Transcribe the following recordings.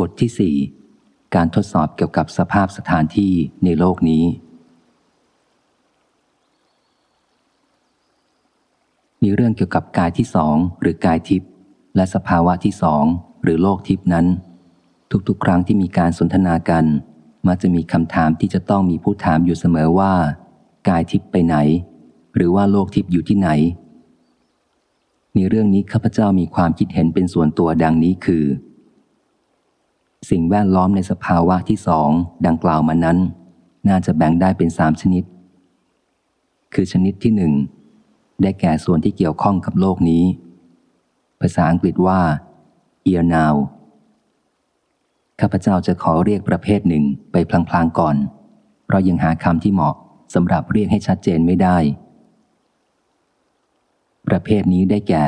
บทที่สี่การทดสอบเกี่ยวกับสภาพสถานที่ในโลกนี้ มีเรื่องเกี่ยวกับกายที่สองหรือกายทิพย์และสภาวะที่สองหรือโลกทิพย์นั้น ทุกๆ ครั้งที่มีการสนทนากัน มักจะมีคำถามที่จะต้องมีผู้ถามอยู่เสมอว่า กายทิพย์ไปไหน หรือว่าโลกทิพย์อยู่ที่ไหน ในเรื่องนี้ข้าพเจ้ามีความคิดเห็นเป็นส่วนตัวดังนี้คือ สิ่งแวดล้อมในสภาวะที่สองดังกล่าวมานั้น น่าจะแบ่งได้เป็นสามชนิด คือชนิดที่หนึ่งได้แก่ส่วนที่เกี่ยวข้องกับโลกนี้ ภาษาอังกฤษว่า ear now ข้าพเจ้าจะขอเรียกประเภทหนึ่งไปพลางๆก่อน เพราะยังหาคำที่เหมาะสำหรับเรียกให้ชัดเจนไม่ได้ ประเภทนี้ได้แก่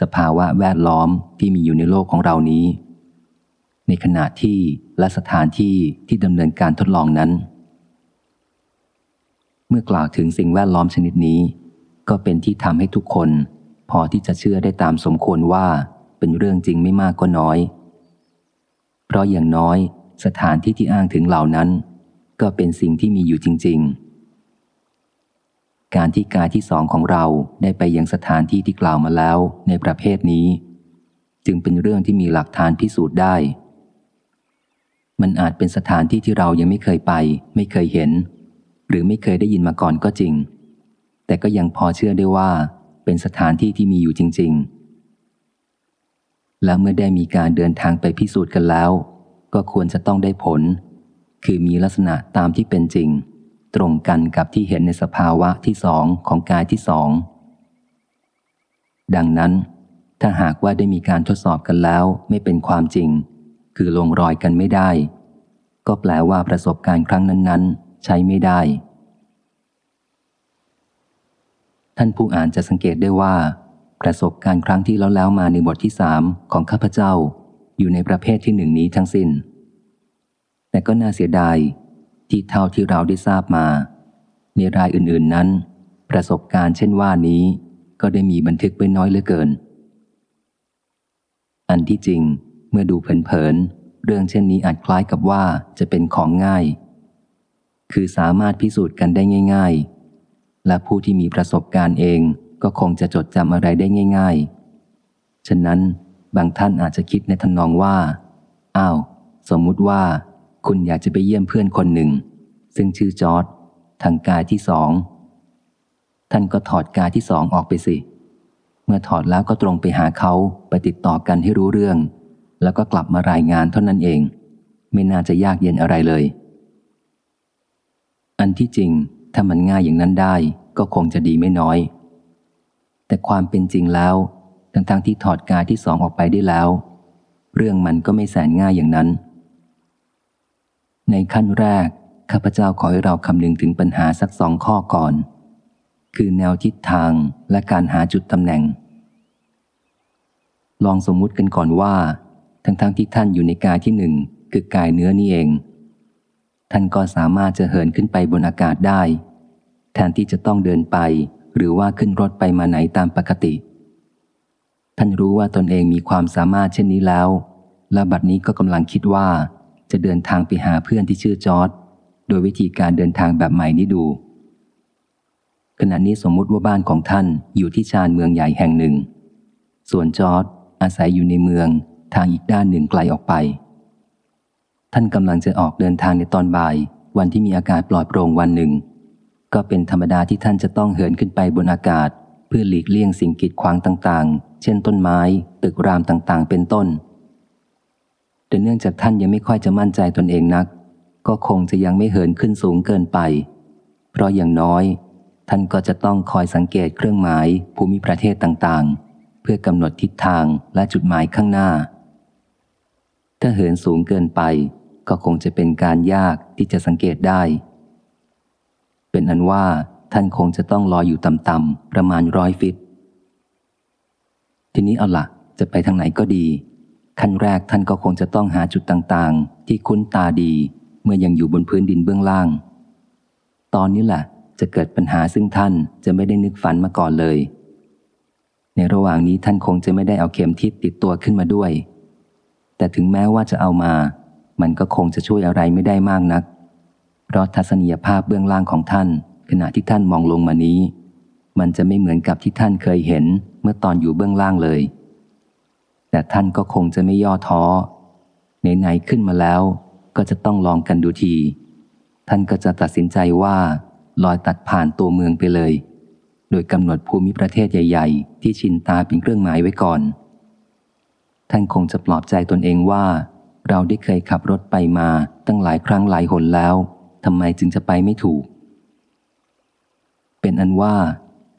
สภาวะแวดล้อมที่มีอยู่ในโลกของเรานี้ ในขณะที่และสถานที่ที่ดำเนินการทดลองนั้น เมื่อกล่าวถึงสิ่งแวดล้อมชนิดนี้ ก็เป็นที่ทำให้ทุกคน พอที่จะเชื่อได้ตามสมควรว่าเป็นเรื่องจริงไม่มากก็น้อย เพราะอย่างน้อยสถานที่ที่อ้างถึงเหล่านั้น ก็เป็นสิ่งที่มีอยู่จริง ๆ การที่กายที่สองของเราได้ไปยังสถานที่ที่กล่าวมาแล้วในประเภทนี้ จึงเป็นเรื่องที่มีหลักฐานพิสูจน์ได้ มันอาจเป็นสถานที่ที่เรายังไม่เคยไป ไม่เคยเห็น หรือไม่เคยได้ยินมาก่อนก็จริง แต่ก็ยังพอเชื่อได้ว่า เป็นสถานที่ที่มีอยู่จริง ๆ และเมื่อได้มีการเดินทางไปพิสูจน์กันแล้ว ก็ควรจะต้องได้ผล คือมีลักษณะตามที่เป็นจริง ตรงกันกับที่เห็นในสภาวะที่สองของกายที่สองดังนั้น ถ้าหากว่าได้มีการทดสอบกันแล้วไม่เป็นความจริง คือลงรอยกันไม่ได้ ก็แปลว่าประสบการณ์ครั้งนั้นๆ ใช้ไม่ได้ ท่านผู้อ่านจะสังเกตได้ว่า ประสบการณ์ครั้งที่แล้วแล้วมาในบทที่สามของข้าพเจ้า อยู่ในประเภทที่หนึ่งนี้ทั้งสิน้น แต่ก็น่าเสียดายที่เท่าที่เราได้ทราบมา ในรายอื่นๆนั้น ประสบการณ์เช่นว่านี้ก็ได้มีบันทึกไว้น้อยเหลือเกิน อันที่จริง เมื่อดูเผินๆเรื่องเช่นนี้อาจคล้ายกับว่าจะเป็นของง่าย คือสามารถพิสูจน์กันได้ง่าย ๆ และผู้ที่มีประสบการณ์เองก็คงจะจดจำอะไรได้ง่าย ๆ ฉะนั้นบางท่านอาจจะคิดในทำนองว่า อ้าว สมมุติว่า คุณอยากจะไปเยี่ยมเพื่อนคนหนึ่ง ซึ่งชื่อจอร์ดทางกายที่สอง ท่านก็ถอดกายที่สองออกไปสิ เมื่อถอดแล้วก็ตรงไปหาเขาไปติดต่อกันให้รู้เรื่อง แล้วก็กลับมารายงานเท่านั้นเอง ไม่น่าจะยากเย็นอะไรเลย อันที่จริงถ้ามันง่ายอย่างนั้นได้ก็คงจะดีไม่น้อย แต่ความเป็นจริงแล้วทั้งๆทที่ถอดกายที่สองออกไปได้แล้ว เรื่องมันก็ไม่แสนง่ายอย่างนั้น ในขั้นแรกข้าพเจ้าขอให้เราคำนึงถึงปัญหาสักสองข้อก่อน คือแนวทิศทางและการหาจุดตำแหน่ง ลองสมมุติกันก่อนว่า ทั้งๆทที่ท่านอยู่ในกายที่หนึ่งคือกายเนื้อนี่เอง ท่านก็สามารถจะเหินขึ้นไปบนอากาศได้ แทนที่จะต้องเดินไป หรือว่าขึ้นรถไปมาไหนตามปกติ ท่านรู้ว่าตนเองมีความสามารถเช่นนี้แล้ว และบัดนี้ก็กำลังคิดว่า จะเดินทางไปหาเพื่อนที่ชื่อจอร์ดโดยวิธีการเดินทางแบบใหม่นี้ดูขณะนี้สมมุติว่าบ้านของท่านอยู่ที่ชานเมืองใหญ่แห่งหนึ่ง ส่วนจอร์ดอาศัยอยู่ในเมือง ทางอีกด้านหนึ่งไกลออกไป ท่านกำลังจะออกเดินทางในตอนบ่าย วันที่มีอากาศปลอดโปร่งวันหนึ่ง ก็เป็นธรรมดาที่ท่านจะต้องเหินขึ้นไปบนอากาศ เพื่อหลีกเลี่ยงสิ่งกีดขวางต่างๆ เช่นต้นไม้ ตึกรามต่างๆ เป็นต้น แต่เนื่องจากท่านยังไม่ค่อยจะมั่นใจตนเองนัก ก็คงจะยังไม่เหินขึ้นสูงเกินไป เพราะอย่างน้อยท่านก็จะต้องคอยสังเกตเครื่องหมายภูมิประเทศต่างๆ เพื่อกำหนดทิศทางและจุดหมายข้างหน้า ถ้าเหินสูงเกินไป ก็คงจะเป็นการยากที่จะสังเกตได้ เป็นอันว่าท่านคงจะต้องลอยอยู่ต่ำๆประมาณร้อยฟิต ทีนี้เอาละจะไปทางไหนก็ดี ขั้นแรกท่านก็คงจะต้องหาจุดต่างๆ ที่คุ้นตาดี เมื่อยังอยู่บนพื้นดินเบื้องล่าง ตอนนี้แหละจะเกิดปัญหาซึ่งท่านจะไม่ได้นึกฝันมาก่อนเลย ในระหว่างนี้ท่านคงจะไม่ได้เอาเข็มทิศติดตัวขึ้นมาด้วย แต่ถึงแม้ว่าจะเอามา มันก็คงจะช่วยอะไรไม่ได้มากนัก เพราะทัศนียภาพเบื้องล่างของท่าน ขณะที่ท่านมองลงมานี้ มันจะไม่เหมือนกับที่ท่านเคยเห็นเมื่อตอนอยู่เบื้องล่างเลย แต่ท่านก็คงจะไม่ย่อท้อไหนๆขึ้นมาแล้ว ก็จะต้องลองกันดูที ท่านก็จะตัดสินใจว่าลอยตัดผ่านตัวเมืองไปเลย โดยกำหนดภูมิประเทศใหญ่ ๆ ที่ชินตาเป็นเครื่องหมายไว้ก่อน ท่านคงจะปลอบใจตนเองว่า เราได้เคยขับรถไปมาตั้งหลายครั้งหลายหนแล้วทำไมจึงจะไปไม่ถูก เป็นอันว่า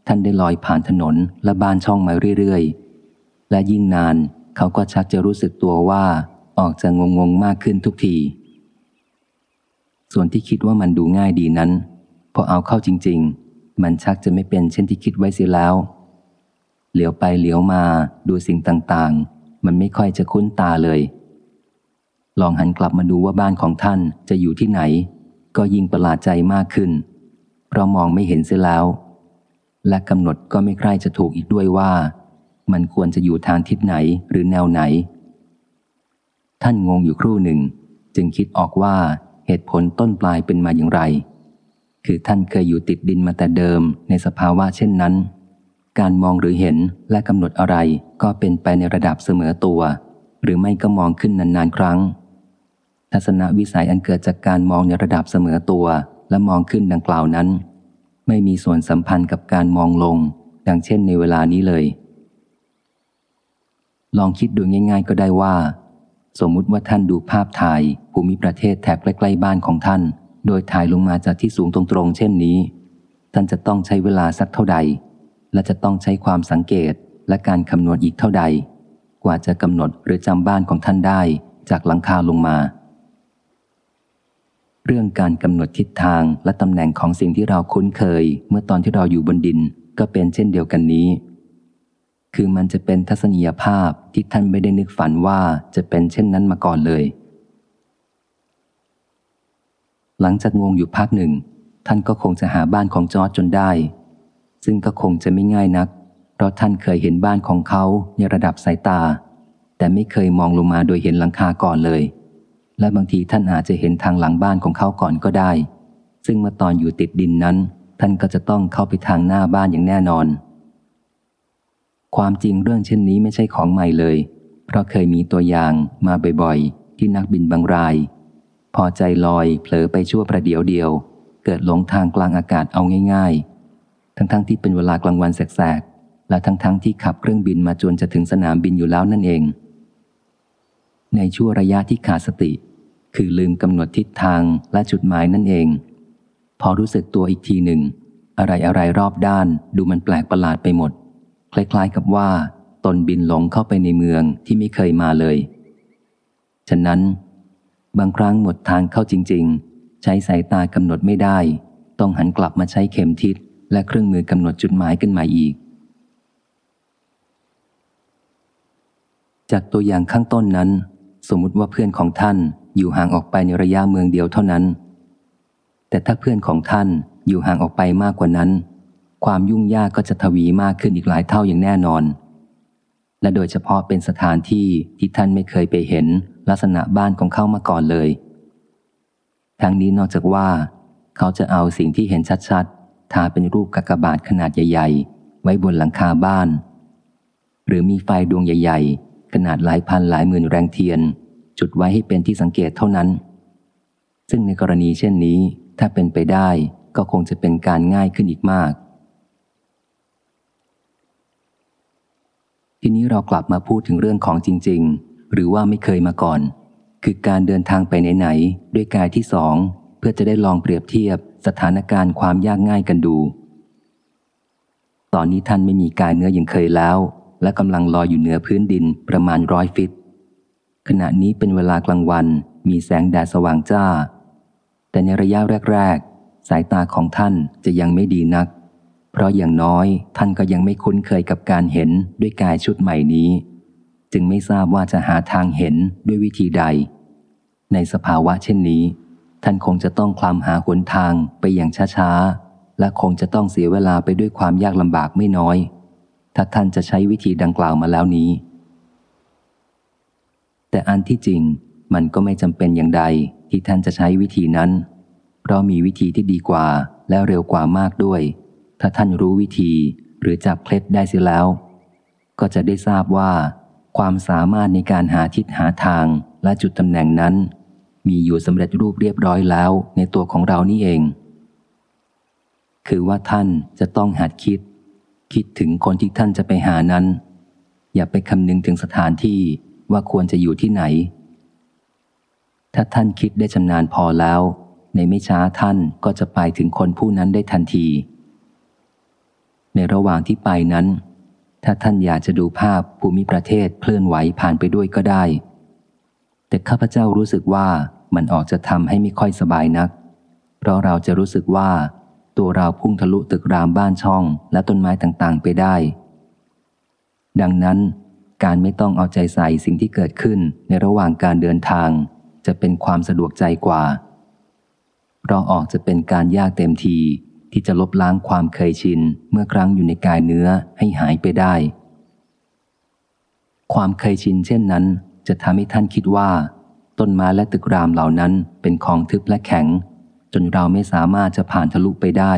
ท่านได้ลอยผ่านถนนและบ้านช่องมาเรื่อยๆ และยิ่งนานเขาก็ชักจะรู้สึกตัวว่าออกจะงงงมากขึ้นทุกที ส่วนที่คิดว่ามันดูง่ายดีนั้น พอเอาเข้าจริง ๆ มันชักจะไม่เป็นเช่นที่คิดไว้เสียแล้ว เหลียวไปเหลียวมาดูสิ่งต่างๆ มันไม่ค่อยจะคุ้นตาเลย ลองหันกลับมาดูว่าบ้านของท่านจะอยู่ที่ไหน ก็ยิ่งประหลาดใจมากขึ้น เพราะมองไม่เห็นเสียแล้ว และกำหนดก็ไม่ใคร่จะถูกอีกด้วยว่า มันควรจะอยู่ทางทิศไหนหรือแนวไหน ท่านงงอยู่ครู่หนึ่ง จึงคิดออกว่าเหตุผลต้นปลายเป็นมาอย่างไร คือท่านเคยอยู่ติดดินมาแต่เดิมในสภาวะเช่นนั้น การมองหรือเห็นและกำหนดอะไรก็เป็นไปในระดับเสมอตัว หรือไม่ก็มองขึ้นนานๆครั้ง ทัศนวิสัยอันเกิดจากการมองในระดับเสมอตัว และมองขึ้นดังกล่าวนั้น ไม่มีส่วนสัมพันธ์กับการมองลง ดังเช่นในเวลานี้เลย ลองคิดดูง่าย ๆ ก็ได้ว่า สมมุติว่าท่านดูภาพถ่ายภูมิประเทศแถบใกล้ๆบ้านของท่าน โดยถ่ายลงมาจากที่สูงตรงๆ เช่นนี้ ท่านจะต้องใช้เวลาสักเท่าใด และจะต้องใช้ความสังเกตและการคำนวณอีกเท่าใด กว่าจะกำหนดหรือจำบ้านของท่านได้จากหลังคาลงมา เรื่องการกำหนดทิศทางและตำแหน่งของสิ่งที่เราคุ้นเคย เมื่อตอนที่เราอยู่บนดินก็เป็นเช่นเดียวกันนี้ คือมันจะเป็นทัศนียภาพที่ท่านไม่ได้นึกฝันว่าจะเป็นเช่นนั้นมาก่อนเลย หลังจากงงอยู่พักหนึ่ง ท่านก็คงจะหาบ้านของจอร์จจนได้ ซึ่งก็คงจะไม่ง่ายนัก เพราะท่านเคยเห็นบ้านของเขาในระดับสายตา แต่ไม่เคยมองลงมาโดยเห็นหลังคาก่อนเลย และบางทีท่านอาจจะเห็นทางหลังบ้านของเขาก่อนก็ได้ ซึ่งเมื่อตอนอยู่ติดดินนั้น ท่านก็จะต้องเข้าไปทางหน้าบ้านอย่างแน่นอน ความจริงเรื่องเช่นนี้ไม่ใช่ของใหม่เลย เพราะเคยมีตัวอย่างมาบ่อยๆ ที่นักบินบางราย พอใจลอยเผลอไปชั่วประเดี๋ยวเดียว เกิดหลงทางกลางอากาศเอาง่าย ๆ ทั้งๆทที่เป็นเวลากลางวันแสกๆ และทั้งๆทที่ขับเครื่องบินมาจนจะถึงสนามบินอยู่แล้วนั่นเอง ในช่วงระยะที่ขาดสติ คือลืมกำหนดทิศทางและจุดหมายนั่นเอง พอรู้สึกตัวอีกทีหนึ่ง อะไรอะไรรอบด้านดูมันแปลกประหลาดไปหมด คล้ายๆกับว่า ตนบินหลงเข้าไปในเมืองที่ไม่เคยมาเลย ฉะนั้น บางครั้งหมดทางเข้าจริง ๆ ใช้สายตากำหนดไม่ได้ ต้องหันกลับมาใช้เข็มทิศ และเครื่องมือกำหนดจุดหมายกันใหม่อีก จากตัวอย่างข้างต้นนั้น สมมุติว่าเพื่อนของท่านอยู่ห่างออกไปในระยะเมืองเดียวเท่านั้น แต่ถ้าเพื่อนของท่านอยู่ห่างออกไปมากกว่านั้น ความยุ่งยากก็จะทวีมากขึ้นอีกหลายเท่าอย่างแน่นอน และโดยเฉพาะเป็นสถานที่ที่ท่านไม่เคยไปเห็นลักษณะบ้านของเขามาก่อนเลย ทั้งนี้นอกจากว่า เขาจะเอาสิ่งที่เห็นชัดๆ ทาเป็นรูปกากบาทขนาดใหญ่ ๆ ไว้บนหลังคาบ้าน หรือมีไฟดวงใหญ่ ๆ ขนาดหลายพันหลายหมื่นแรงเทียน จุดไว้ให้เป็นที่สังเกตเท่านั้น ซึ่งในกรณีเช่นนี้ถ้าเป็นไปได้ก็คงจะเป็นการง่ายขึ้นอีกมาก ทีนี้เรากลับมาพูดถึงเรื่องของจริง ๆ หรือว่าไม่เคยมาก่อน คือการเดินทางไปไหนๆด้วยกายที่สอง เพื่อจะได้ลองเปรียบเทียบ สถานการณ์ความยากง่ายกันดู ตอนนี้ท่านไม่มีกายเนื้ออย่างเคยแล้ว และกำลังลอยอยู่เหนือพื้นดินประมาณร้อยฟิต ขณะนี้เป็นเวลากลางวันมีแสงแดดสว่างจ้า แต่ในระยะแรก ๆ สายตาของท่านจะยังไม่ดีนัก เพราะอย่างน้อยท่านก็ยังไม่คุ้นเคยกับการเห็นด้วยกายชุดใหม่นี้ จึงไม่ทราบว่าจะหาทางเห็นด้วยวิธีใด ในสภาวะเช่นนี้ ท่านคงจะต้องคลำหาหนทางไปอย่างช้าๆ และคงจะต้องเสียเวลาไปด้วยความยากลำบากไม่น้อย ถ้าท่านจะใช้วิธีดังกล่าวมาแล้วนี้ แต่อันที่จริงมันก็ไม่จำเป็นอย่างใดที่ท่านจะใช้วิธีนั้น เพราะมีวิธีที่ดีกว่าและเร็วกว่ามากด้วย ถ้าท่านรู้วิธีหรือจับเคล็ดได้เสียแล้ว ก็จะได้ทราบว่า ความสามารถในการหาทิศหาทางและจุดตำแหน่งนั้น มีอยู่สำเร็จรูปเรียบร้อยแล้วในตัวของเรานี่เอง คือว่าท่านจะต้องหัดคิด คิดถึงคนที่ท่านจะไปหานั้น อย่าไปคำนึงถึงสถานที่ว่าควรจะอยู่ที่ไหน ถ้าท่านคิดได้ชำนาญพอแล้ว ในไม่ช้าท่านก็จะไปถึงคนผู้นั้นได้ทันที ในระหว่างที่ไปนั้น ถ้าท่านอยากจะดูภาพภูมิประเทศเคลื่อนไหวผ่านไปด้วยก็ได้แต่ข้าพเจ้ารู้สึกว่า มันออกจะทำให้ไม่ค่อยสบายนัก เพราะเราจะรู้สึกว่า ตัวเราพุ่งทะลุตึกรามบ้านช่องและต้นไม้ต่างๆ ไปได้ ดังนั้น การไม่ต้องเอาใจใส่สิ่งที่เกิดขึ้นในระหว่างการเดินทาง จะเป็นความสะดวกใจกว่า เพราะออกจะเป็นการยากเต็มทีที่จะลบล้างความเคยชินเมื่อครั้งอยู่ในกายเนื้อให้หายไปได้ ความเคยชินเช่นนั้นจะทำให้ท่านคิดว่า ต้นไม้และตึกรามเหล่านั้นเป็นของทึบและแข็ง จนเราไม่สามารถจะผ่านทะลุไปได้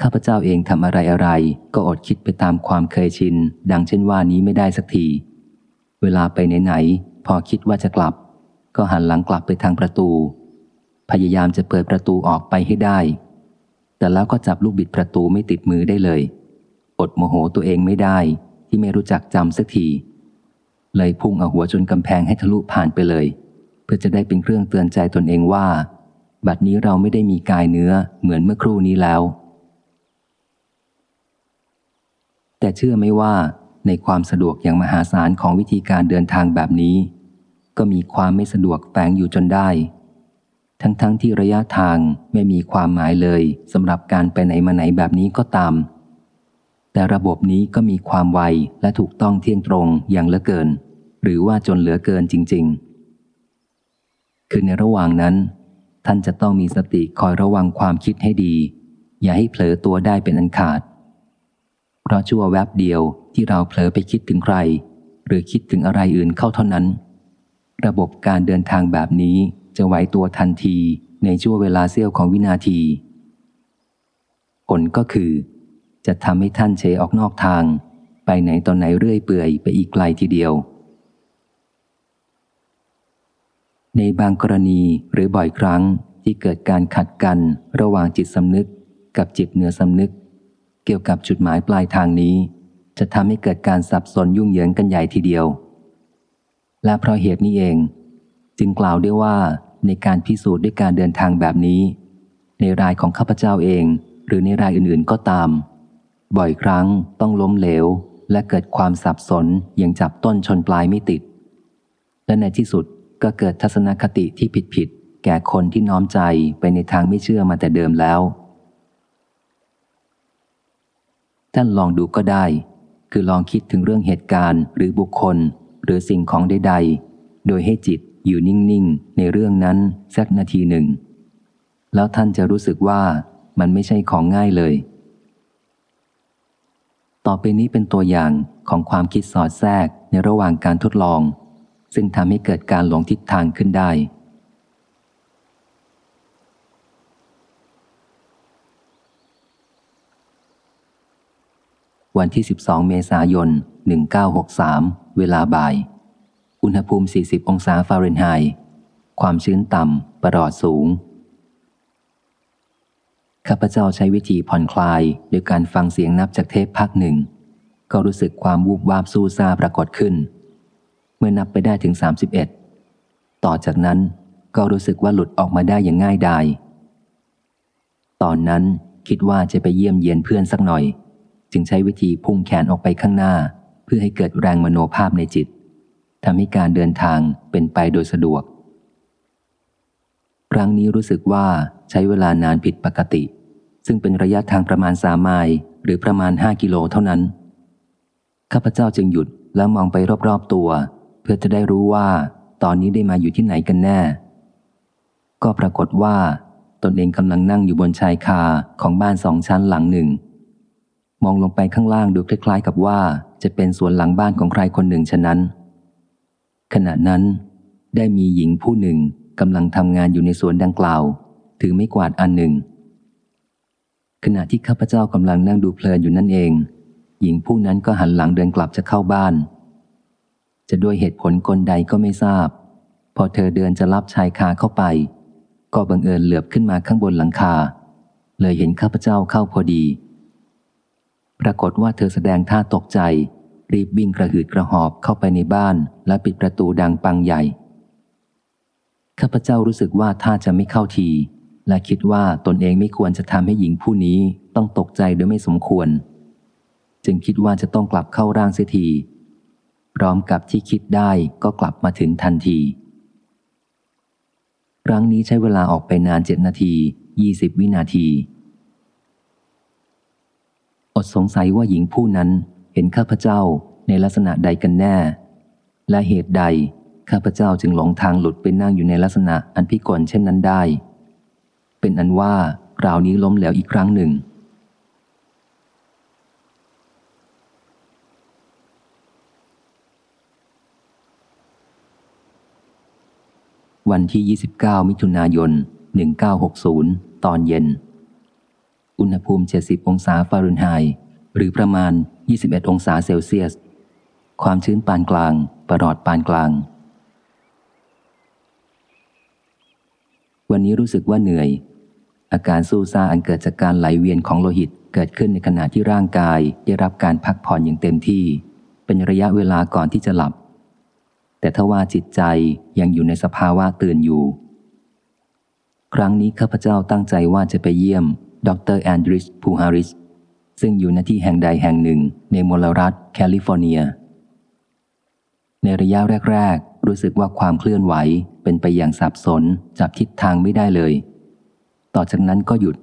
ข้าพเจ้าเองทำอะไรอะไร ก็อดคิดไปตามความเคยชิน ดังเช่นว่านี้ไม่ได้สักที เวลาไปไหนๆพอคิดว่าจะกลับ ก็หันหลังกลับไปทางประตู พยายามจะเปิดประตูออกไปให้ได้ แต่แล้วก็จับลูกบิดประตูไม่ติดมือได้เลย อดโมโหตัวเองไม่ได้ที่ไม่รู้จักจำสักที เลยพุ่งเอาหัวจนกำแพงให้ทะลุผ่านไปเลย เพื่อจะได้เป็นเครื่องเตือนใจตนเองว่า บัดนี้เราไม่ได้มีกายเนื้อเหมือนเมื่อครู่นี้แล้ว แต่เชื่อไม่ว่าในความสะดวกอย่างมหาศาลของวิธีการเดินทางแบบนี้ ก็มีความไม่สะดวกแฝงอยู่จนได้ ทั้งๆทที่ระยะทางไม่มีความหมายเลยสำหรับการไปไหนมาไหนแบบนี้ก็ตาม แต่ระบบนี้ก็มีความไวและถูกต้องเที่ยงตรงอย่างเหลือเกิน หรือว่าจนเหลือเกินจริง ๆ คือในระหว่างนั้น ท่านจะต้องมีสติคอยระวังความคิดให้ดี อย่าให้เผลอตัวได้เป็นอันขาด เพราะชั่วแวบเดียวที่เราเผลอไปคิดถึงใคร หรือคิดถึงอะไรอื่นเข้าเท่านั้น ระบบการเดินทางแบบนี้จะไหวตัวทันทีในช่วงเวลาเสี้ยวของวินาที ผลก็คือ จะทำให้ท่านเฉออกนอกทาง ไปไหนตอนไหนเรื่อยเปื่อยไปอีกไกลทีเดียว ในบางกรณีหรือบ่อยครั้งที่เกิดการขัดกันระหว่างจิตสำนึก กับจิตเหนือสำนึก เกี่ยวกับจุดหมายปลายทางนี้ จะทำให้เกิดการสับสนยุ่งเหยิงกันใหญ่ทีเดียว และเพราะเหตุนี้เอง จึงกล่าวได้ว่าในการพิสูจน์ด้วยการเดินทางแบบนี้ ในรายของข้าพเจ้าเอง หรือในรายอื่นๆก็ตาม บ่อยครั้งต้องล้มเหลว และเกิดความสับสนยังจับต้นชนปลายไม่ติด และในที่สุด ก็เกิดทัศนคติที่ผิดๆแก่คนที่น้อมใจไปในทางไม่เชื่อมาแต่เดิมแล้ว ท่านลองดูก็ได้ คือลองคิดถึงเรื่องเหตุการณ์ หรือบุคคล หรือสิ่งของใดๆ โดยให้จิตอยู่นิ่งๆ ในเรื่องนั้นสักนาทีหนึ่ง แล้วท่านจะรู้สึกว่ามันไม่ใช่ของง่ายเลย ต่อไปนี้เป็นตัวอย่างของความคิดสอดแทรกในระหว่างการทดลอง ซึ่งทำให้เกิดการหลงทิศทางขึ้นได้ วันที่ 12 เมษายน 1963 เวลาบ่าย อุณหภูมิ 40 องศาฟาเรนไฮต์ความชื้นต่ำ ประหลอดสูง ข้าพเจ้าใช้วิธีผ่อนคลายโดยการฟังเสียงนับจากเทปพักหนึ่ง ก็รู้สึกความวูบวาบสู้ซาปรากฏขึ้น เมื่อนับไปได้ถึง 31 ต่อจากนั้นก็รู้สึกว่าหลุดออกมาได้อย่างง่ายดาย ตอนนั้นคิดว่าจะไปเยี่ยมเยียนเพื่อนสักหน่อย จึงใช้วิธีพุ่งแขนออกไปข้างหน้า เพื่อให้เกิดแรงมโนภาพในจิตทำให้การเดินทางเป็นไปโดยสะดวก ครั้งนี้รู้สึกว่าใช้เวลานานผิดปกติ ซึ่งเป็นระยะทางประมาณสามไมล์หรือประมาณห้ากิโลเท่านั้น ข้าพเจ้าจึงหยุดแล้วมองไปรอบๆตัว พื่อจะได้รู้ว่า ตอนนี้ได้มาอยู่ที่ไหนกันแน่ ก็ปรากฏว่า ตนเองกำลังนั่งอยู่บนชายคาของบ้านสองชั้นหลังหนึ่ง มองลงไปข้างล่างดูคล้ายๆ กับว่า จะเป็นสวนหลังบ้านของใครคนหนึ่งฉะนั้น ขณะนั้น ได้มีหญิงผู้หนึ่งกำลังทำงานอยู่ในสวนดังกล่าว ถือไม่กวาดอันหนึ่ง ขณะที่ข้าพเจ้ากำลังนั่งดูเพลินอยู่นั่นเอง หญิงผู้นั้นก็หันหลังเดินกลับจะเข้าบ้าน จะด้วยเหตุผลกลใดก็ไม่ทราบ พอเธอเดินจะรับชายคาเข้าไป ก็บังเอิญเหลือบขึ้นมาข้างบนหลังคา เลยเห็นข้าพเจ้าเข้าพอดี ปรากฏว่าเธอแสดงท่าตกใจ รีบวิ่งกระหืดกระหอบเข้าไปในบ้าน และปิดประตูดังปังใหญ่ ข้าพเจ้ารู้สึกว่าถ้าจะไม่เข้าที และคิดว่าตนเองไม่ควรจะทำให้หญิงผู้นี้ต้องตกใจโดยไม่สมควร จึงคิดว่าจะต้องกลับเข้าร่างเสียที พร้อมกับที่คิดได้ก็กลับมาถึงทันที ครั้งนี้ใช้เวลาออกไปนานเจ็ดนาทียี่สิบวินาที อดสงสัยว่าหญิงผู้นั้นเห็นข้าพเจ้าในลักษณะใดกันแน่ และเหตุใดข้าพเจ้าจึงหลงทางหลุดไปนั่งอยู่ในลักษณะอันพิกลเช่นนั้นได้ เป็นอันว่าคราวนี้ล้มเหลวอีกครั้งหนึ่ง วันที่ 29 มิถุนายน 1960 ตอนเย็น อุณหภูมิ 70 องศาฟาเรนไฮต์หรือประมาณ 21 องศาเซลเซียส ความชื้นปานกลาง ประหลอดปานกลาง วันนี้รู้สึกว่าเหนื่อย อาการสู้ซาอันเกิดจากการไหลเวียนของโลหิตเกิดขึ้นในขณะที่ร่างกายได้รับการพักผ่อนอย่างเต็มที่ เป็นระยะเวลาก่อนที่จะหลับ แต่ถ้าว่าจิตใจยังอยู่ในสภาวะตื่นอยู่ ครั้งนี้ข้าพเจ้าตั้งใจว่าจะไปเยี่ยม ดรแอนดริสพูฮาริส ซึ่งอยู่ณที่แห่งใดแห่งหนึ่งในมลรัฐแคลิฟอร์เนีย ในระยะแรก ๆ รู้สึกว่าความเคลื่อนไหวเป็นไปอย่างสับสนจับทิศทางไม่ได้เลย ต่อจากนั้นก็หยุด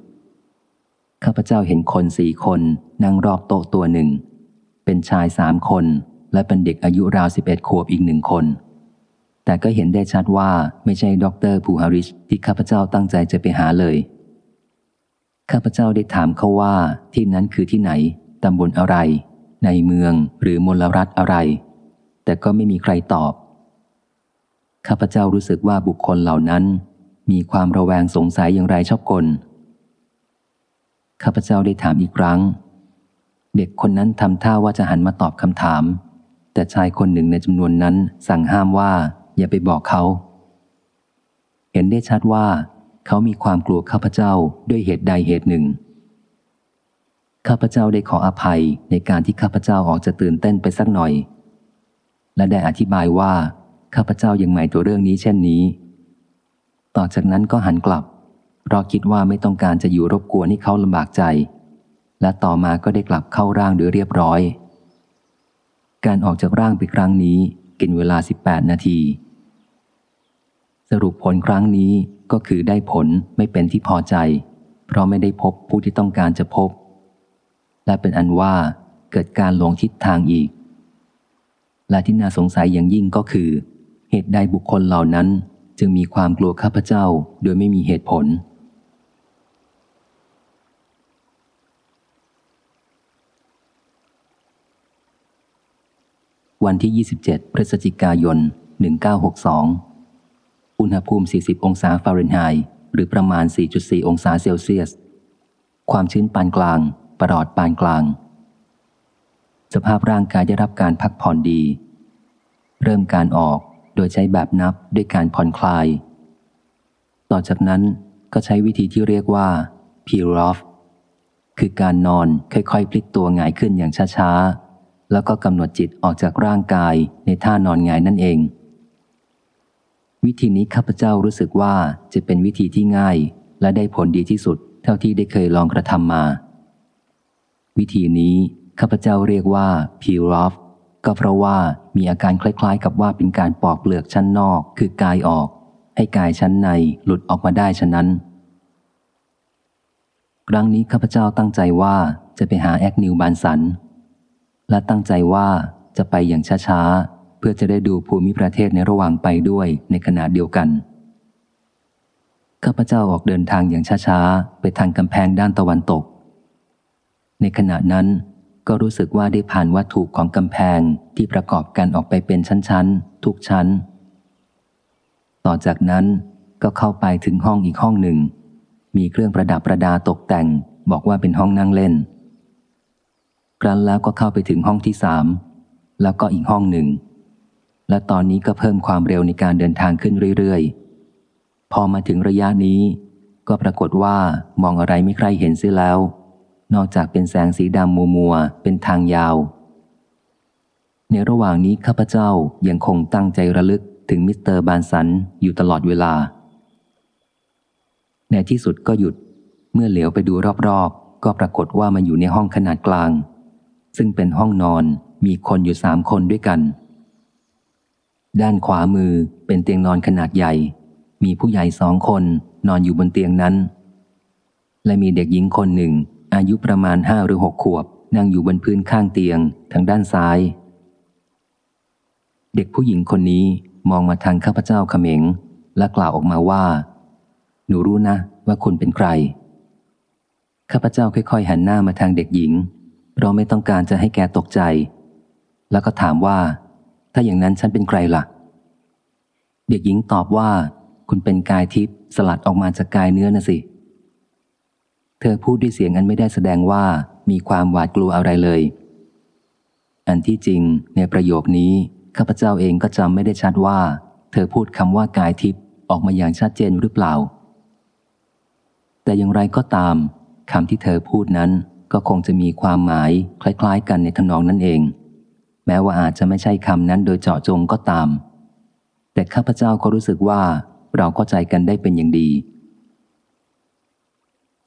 ข้าพเจ้าเห็นคนสี่คนนั่งรอบโต๊ะตัวหนึ่ง เป็นชายสามคน และเป็นเด็กอายุราวสิบเอ็ดขวบอีกหนึ่งคน แต่ก็เห็นได้ชัดว่าไม่ใช่ด็อกเตอร์พูฮาริชที่ข้าพเจ้าตั้งใจจะไปหาเลย ข้าพเจ้าได้ถามเขาว่าที่นั้นคือที่ไหน ตำบลอะไร ในเมืองหรือมลรัฐอะไร แต่ก็ไม่มีใครตอบ ข้าพเจ้ารู้สึกว่าบุคคลเหล่านั้น มีความระแวงสงสัยอย่างไรชอบกลข้าพเจ้าได้ถามอีกครั้ง เด็กคนนั้นทำท่าว่าจะหันมาตอบคำถาม แต่ชายคนหนึ่งในจำนวนนั้นสั่งห้ามว่าอย่าไปบอกเขา เห็นได้ชัดว่าเขามีความกลัวข้าพเจ้าด้วยเหตุใดเหตุหนึ่ง ข้าพเจ้าได้ขออภัยในการที่ข้าพเจ้าออกจะตื่นเต้นไปสักหน่อย และได้อธิบายว่า ข้าพเจ้ายังใหม่ตัวเรื่องนี้เช่นนี้ ต่อจากนั้นก็หันกลับ เพราะคิดว่าไม่ต้องการจะอยู่รบกวนให้เขาลำบากใจ และต่อมาก็ได้กลับเข้าร่างโดยเรียบร้อย การออกจากร่างไปครั้งนี้กินเวลา 18 นาที สรุปผลครั้งนี้ก็คือได้ผลไม่เป็นที่พอใจ เพราะไม่ได้พบผู้ที่ต้องการจะพบ และเป็นอันว่าเกิดการหลงทิศทางอีก และที่น่าสงสัยอย่างยิ่งก็คือ เหตุใดบุคคลเหล่านั้นจึงมีความกลัวข้าพเจ้าโดยไม่มีเหตุผล วันที่ 27 พฤศจิกายน 1962 อุณหภูมิ 40 องศาฟาเรนไฮต์หรือประมาณ 4.4 องศาเซลเซียส ความชื้นปานกลาง ประหลอดปานกลาง สภาพร่างกายได้รับการพักผ่อนดี เริ่มการออกโดยใช้แบบนับด้วยการผ่อนคลาย ต่อจากนั้นก็ใช้วิธีที่เรียกว่า p e r o f คือการนอนค่อยๆ พลิกตัวหงายขึ้นอย่างช้าๆ แล้วก็กำหนดจิตออกจากร่างกายในท่านอนงายนั่นเอง วิธีนี้ข้าพเจ้ารู้สึกว่าจะเป็นวิธีที่ง่าย และได้ผลดีที่สุด เท่าที่ได้เคยลองกระทำมา วิธีนี้ข้าพเจ้าเรียกว่า p e r o f ก็เพราะว่ามีอาการคล้ายๆ กับว่าเป็นการปอกเปลือกชั้นนอกคือกายออก ให้กายชั้นในหลุดออกมาได้ฉะนั้น ครั้งนี้ข้าพเจ้าตั้งใจว่าจะไปหาแอคนิวบานสัน และตั้งใจว่าจะไปอย่างช้าๆ เพื่อจะได้ดูภูมิประเทศในระหว่างไปด้วยในขณะเดียวกัน ข้าพเจ้าออกเดินทางอย่างช้าๆ ไปทางกำแพงด้านตะวันตก ในขณะนั้นก็รู้สึกว่าได้ผ่านวัตถุของกำแพงที่ประกอบกันออกไปเป็นชั้นๆ ทุกชั้น ต่อจากนั้นก็เข้าไปถึงห้องอีกห้องหนึ่ง มีเครื่องประดับประดาตกแต่ง บอกว่าเป็นห้องนั่งเล่น ครั้นแล้วก็เข้าไปถึงห้องที่สามแล้วก็อีกห้องหนึ่ง และตอนนี้ก็เพิ่มความเร็วในการเดินทางขึ้นเรื่อยๆ พอมาถึงระยะนี้ ก็ปรากฏว่ามองอะไรไม่ใครเห็นเสียแล้ว นอกจากเป็นแสงสีดำมัวมัวเป็นทางยาว ในระหว่างนี้ข้าพเจ้ายังคงตั้งใจระลึกถึงมิสเตอร์บานสันอยู่ตลอดเวลา ในที่สุดก็หยุดเมื่อเหลียวไปดูรอบๆ ก็ปรากฏว่ามันอยู่ในห้องขนาดกลาง ซึ่งเป็นห้องนอนมีคนอยู่สามคนด้วยกัน ด้านขวามือเป็นเตียงนอนขนาดใหญ่ มีผู้ใหญ่สองคนนอนอยู่บนเตียงนั้น และมีเด็กหญิงคนหนึ่ง อายุประมาณห้าหรือหกขวบ นั่งอยู่บนพื้นข้างเตียงทางด้านซ้าย เด็กผู้หญิงคนนี้มองมาทางข้าพเจ้าเขมง และกล่าวออกมาว่า หนูรู้นะว่าคุณเป็นใคร ข้าพเจ้าค่อยๆ หันหน้ามาทางเด็กหญิง เราไม่ต้องการจะให้แกตกใจ แล้วก็ถามว่า ถ้าอย่างนั้นฉันเป็นใครละ่ะ เด็กหญิงตอบว่า คุณเป็นกายทิพย์สลัดออกมาจากกายเนื้อนะสิ เธอพูดด้วยเสียงอันไม่ได้แสดงว่ามีความหวาดกลัวอะไรเลย อันที่จริงในประโยคนี้ข้าพเจ้าเองก็จำไม่ได้ชัดว่า เธอพูดคำว่ากายทิพย์ออกมาอย่างชัดเจนหรือเปล่า แต่อย่างไรก็ตามคำที่เธอพูดนั้น ก็คงจะมีความหมายคล้าย ๆ กันในทนองนั้นเอง แม้ว่าอาจจะไม่ใช่คำนั้นโดยเจาะจงก็ตาม แต่ข้าพเจ้าก็รู้สึกว่าเราเข้าใจกันได้เป็นอย่างดี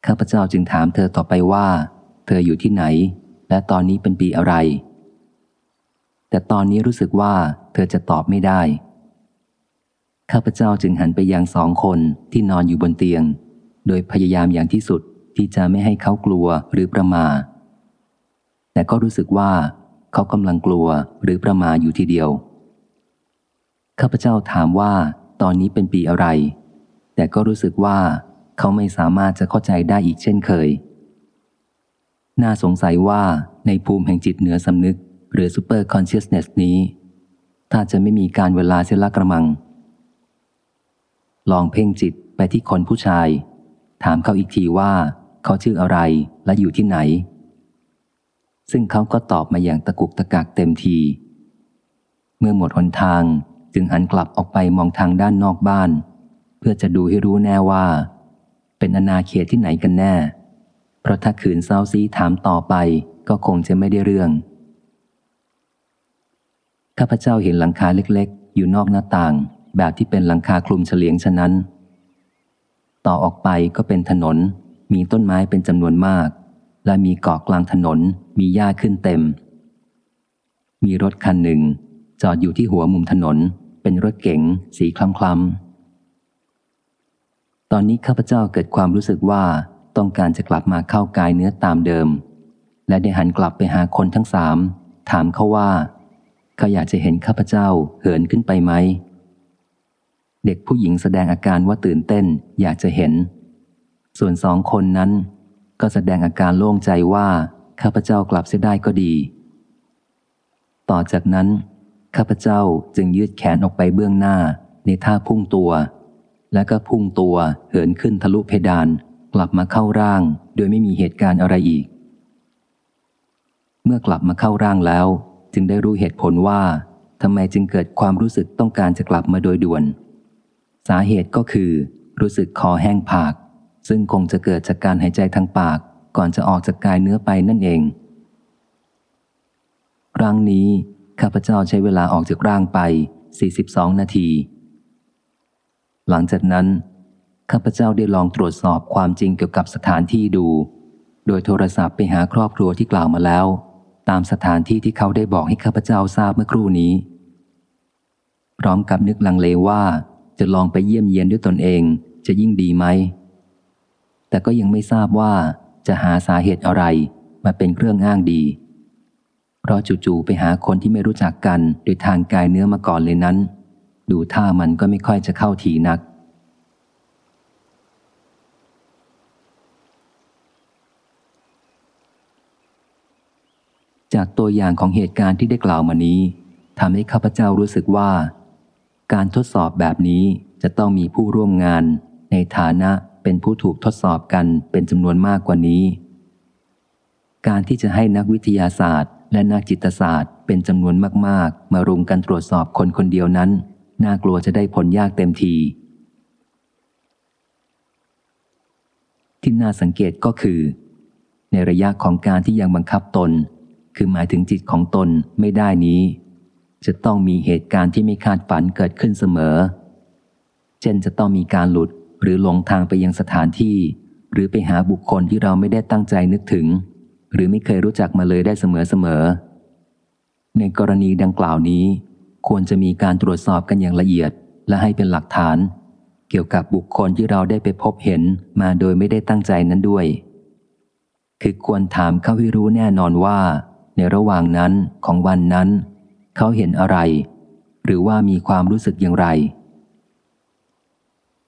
ข้าพเจ้าจึงถามเธอต่อไปว่า เธออยู่ที่ไหน และตอนนี้เป็นปีอะไร แต่ตอนนี้รู้สึกว่า เธอจะตอบไม่ได้ ข้าพเจ้าจึงหันไปยังสองคนที่นอนอยู่บนเตียง โดยพยายามอย่างที่สุด ที่จะไม่ให้เขากลัวหรือประมา แต่ก็รู้สึกว่า เขากำลังกลัวหรือประมาอยู่ทีเดียว ข้าพเจ้าถามว่า ตอนนี้เป็นปีอะไร แต่ก็รู้สึกว่า เขาไม่สามารถจะเข้าใจได้อีกเช่นเคย น่าสงสัยว่าในภูมิแห่งจิตเหนือสำนึก หรือ Super Consciousness นี้ ถ้าจะไม่มีการเวลาเสียละกระมัง ลองเพ่งจิตไปที่คนผู้ชาย ถามเขาอีกทีว่า เขาชื่ออะไรและอยู่ที่ไหน ซึ่งเขาก็ตอบมาอย่างตะกุกตะกักเต็มที เมื่อหมดหนทางจึงหันกลับออกไปมองทางด้านนอกบ้าน เพื่อจะดูให้รู้แน่ว่า เป็นอนาเขตที่ไหนกันแน่ เพราะถ้าขืนเซาซีถามต่อไปก็คงจะไม่ได้เรื่องข้าพเจ้าเห็นหลังคาเล็กๆ อยู่นอกหน้าต่าง แบบที่เป็นหลังคาคลุมเฉลียงฉะนั้น ต่อออกไปก็เป็นถนน มีต้นไม้เป็นจำนวนมาก และมีเกาะกลางถนน มีหญ้าขึ้นเต็ม มีรถคันหนึ่ง จอดอยู่ที่หัวมุมถนน เป็นรถเก๋ง สีคล้ำๆ ตอนนี้ข้าพเจ้าเกิดความรู้สึกว่าต้องการจะกลับมาเข้ากายเนื้อตามเดิม และได้หันกลับไปหาคนทั้งสาม ถามเขาว่าเขาอยากจะเห็นข้าพเจ้าเหินขึ้นไปไหม เด็กผู้หญิงแสดงอาการว่าตื่นเต้นอยากจะเห็น ส่วนสองคนนั้น ก็แสดงอาการโล่งใจว่าข้าพเจ้ากลับเสียได้ก็ดี ต่อจากนั้นข้าพเจ้าจึงยืดแขนออกไปเบื้องหน้าในท่าพุ่งตัว แล้วก็พุ่งตัวเหินขึ้นทะลุเพดานกลับมาเข้าร่าง โดยไม่มีเหตุการณ์อะไรอีก เมื่อกลับมาเข้าร่างแล้ว จึงได้รู้เหตุผลว่าทำไมจึงเกิดความรู้สึกต้องการจะกลับมาโดยด่วน สาเหตุก็คือ รู้สึกคอแห้งผาก ซึ่งคงจะเกิดจากการหายใจทางปากก่อนจะออกจากกายเนื้อไปนั่นเอง ครั้งนี้ข้าพเจ้าใช้เวลาออกจากร่างไป 42 นาที หลังจากนั้น ข้าพเจ้าได้ลองตรวจสอบความจริงเกี่ยวกับสถานที่ดู โดยโทรศัพท์ไปหาครอบครัวที่กล่าวมาแล้ว ตามสถานที่ที่เขาได้บอกให้ข้าพเจ้าทราบเมื่อครู่นี้ พร้อมกับนึกลังเลว่าจะลองไปเยี่ยมเยียนด้วยตนเองจะยิ่งดีไหม แต่ก็ยังไม่ทราบว่าจะหาสาเหตุอะไรมาเป็นเครื่องอ้างดี เพราะจู่ๆไปหาคนที่ไม่รู้จักกันโดยทางกายเนื้อมาก่อนเลยนั้น ดูท่ามันก็ไม่ค่อยจะเข้าทีนัก จากตัวอย่างของเหตุการณ์ที่ได้กล่าวมานี้ทำให้ข้าพเจ้ารู้สึกว่า การทดสอบแบบนี้จะต้องมีผู้ร่วมงานในฐานะ เป็นผู้ถูกทดสอบกันเป็นจำนวนมากกว่านี้ การที่จะให้นักวิทยาศาสตร์ และนักจิตศาสตร์ เป็นจำนวนมากๆ มารุมกันตรวจสอบคนคนเดียวนั้น น่ากลัวจะได้ผลยากเต็มที ที่น่าสังเกตก็คือ ในระยะของการที่ยังบังคับตน คือหมายถึงจิตของตนไม่ได้นี้ จะต้องมีเหตุการณ์ที่ไม่คาดฝันเกิดขึ้นเสมอ เช่นจะต้องมีการหลุด หรือหลงทางไปยังสถานที่ หรือไปหาบุคคลที่เราไม่ได้ตั้งใจนึกถึง หรือไม่เคยรู้จักมาเลยได้เสมอๆในกรณีดังกล่าวนี้ ควรจะมีการตรวจสอบกันอย่างละเอียด และให้เป็นหลักฐาน เกี่ยวกับบุคคลที่เราได้ไปพบเห็นมาโดยไม่ได้ตั้งใจนั้นด้วย คือควรถามเขาให้รู้แน่นอนว่า ในระหว่างนั้นของวันนั้น เขาเห็นอะไร หรือว่ามีความรู้สึกอย่างไร